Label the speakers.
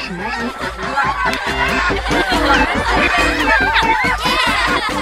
Speaker 1: 什么时候死？